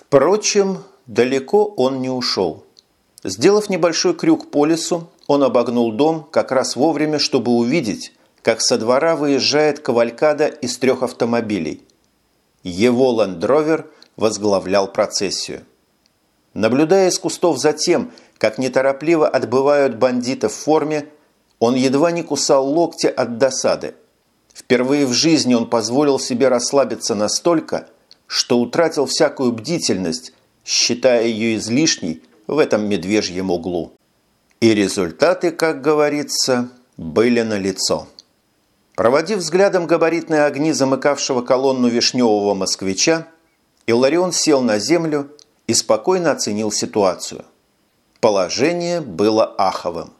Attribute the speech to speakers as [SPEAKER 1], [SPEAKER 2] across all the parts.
[SPEAKER 1] Впрочем, далеко он не ушел. Сделав небольшой крюк по лесу, он обогнул дом как раз вовремя, чтобы увидеть, как со двора выезжает кавалькада из трех автомобилей. Его лендровер возглавлял процессию. Наблюдая из кустов за тем, как неторопливо отбывают бандиты в форме, он едва не кусал локти от досады. Впервые в жизни он позволил себе расслабиться настолько, что утратил всякую бдительность, считая ее излишней в этом медвежьем углу. И результаты, как говорится, были налицо. Проводив взглядом габаритные огни замыкавшего колонну вишневого москвича, Илларион сел на землю и спокойно оценил ситуацию. Положение было аховым.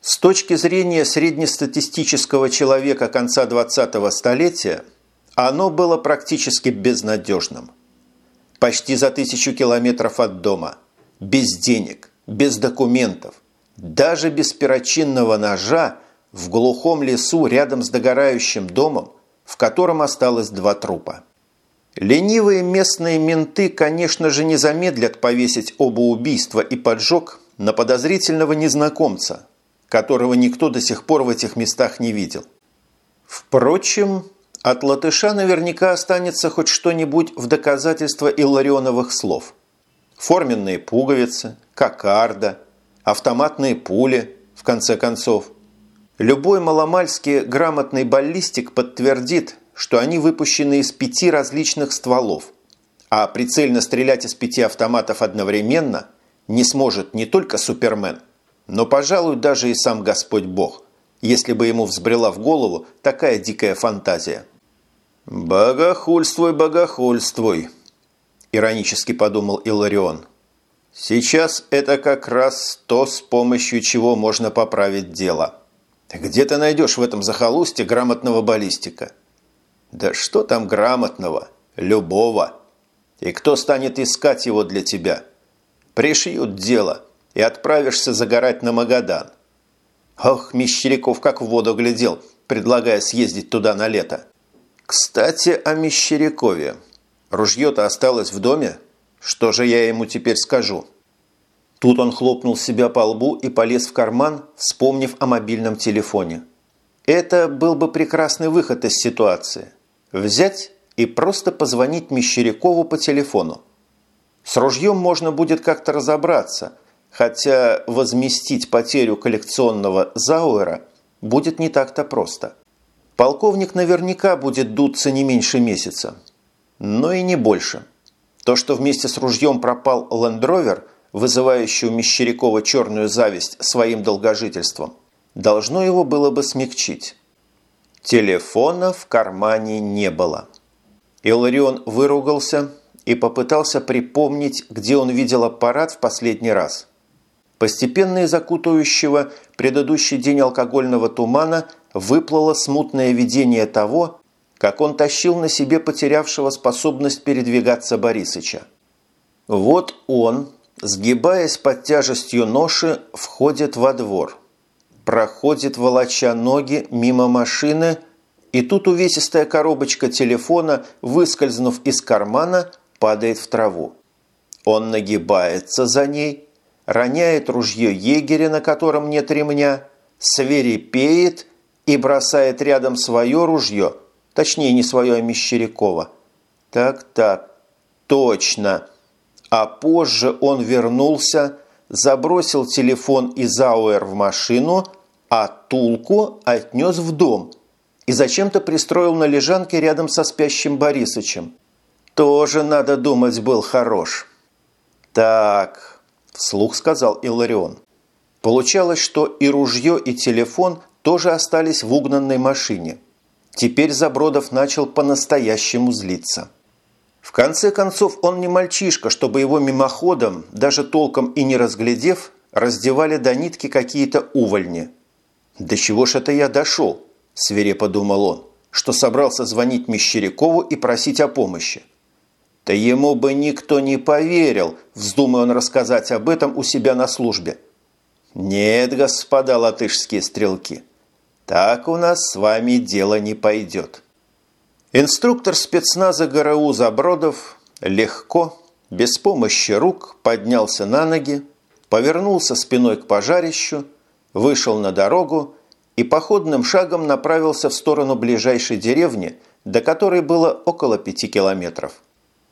[SPEAKER 1] С точки зрения среднестатистического человека конца 20-го столетия, оно было практически безнадежным. Почти за тысячу километров от дома, без денег, без документов, даже без перочинного ножа в глухом лесу рядом с догорающим домом, в котором осталось два трупа. Ленивые местные менты, конечно же, не замедлят повесить оба убийства и поджог на подозрительного незнакомца, которого никто до сих пор в этих местах не видел. Впрочем, от латыша наверняка останется хоть что-нибудь в доказательство Илларионовых слов. Форменные пуговицы, кокарда, автоматные пули, в конце концов. Любой маломальски грамотный баллистик подтвердит, что они выпущены из пяти различных стволов, а прицельно стрелять из пяти автоматов одновременно не сможет не только Супермен, но, пожалуй, даже и сам Господь Бог, если бы ему взбрела в голову такая дикая фантазия. «Богохульствуй, богохульствуй», – иронически подумал Иларион. «Сейчас это как раз то, с помощью чего можно поправить дело. Где ты найдешь в этом захолустье грамотного баллистика?» Да что там грамотного? Любого. И кто станет искать его для тебя? Пришьют дело, и отправишься загорать на Магадан. Ох, Мещеряков как в воду глядел, предлагая съездить туда на лето. Кстати, о Мещерякове. Ружье-то осталось в доме? Что же я ему теперь скажу? Тут он хлопнул себя по лбу и полез в карман, вспомнив о мобильном телефоне. Это был бы прекрасный выход из ситуации – Взять и просто позвонить Мещерякову по телефону. С ружьем можно будет как-то разобраться, хотя возместить потерю коллекционного Зауэра будет не так-то просто. Полковник наверняка будет дуться не меньше месяца, но и не больше. То, что вместе с ружьем пропал лендровер, вызывающий у Мещерякова черную зависть своим долгожительством, должно его было бы смягчить. Телефона в кармане не было. Иларион выругался и попытался припомнить, где он видел аппарат в последний раз. Постепенно из предыдущий день алкогольного тумана выплыло смутное видение того, как он тащил на себе потерявшего способность передвигаться Борисыча. Вот он, сгибаясь под тяжестью ноши, входит во двор – проходит, волоча ноги, мимо машины, и тут увесистая коробочка телефона, выскользнув из кармана, падает в траву. Он нагибается за ней, роняет ружье егеря, на котором нет ремня, свирепеет и бросает рядом свое ружье, точнее не свое, а Мещерякова. Так-так, точно. А позже он вернулся, забросил телефон и Зауэр в машину, а Тулку отнес в дом и зачем-то пристроил на лежанке рядом со спящим Борисычем. Тоже, надо думать, был хорош. «Так», – вслух сказал Иларион. Получалось, что и ружье, и телефон тоже остались в угнанной машине. Теперь Забродов начал по-настоящему злиться. В конце концов, он не мальчишка, чтобы его мимоходом, даже толком и не разглядев, раздевали до нитки какие-то увольни. «До чего ж это я дошел?» – свирепо думал он, что собрался звонить Мещерякову и просить о помощи. Да ему бы никто не поверил, вздумая он рассказать об этом у себя на службе. Нет, господа латышские стрелки, так у нас с вами дело не пойдет. Инструктор спецназа ГРУ Забродов легко, без помощи рук поднялся на ноги, повернулся спиной к пожарищу, вышел на дорогу и походным шагом направился в сторону ближайшей деревни, до которой было около пяти километров.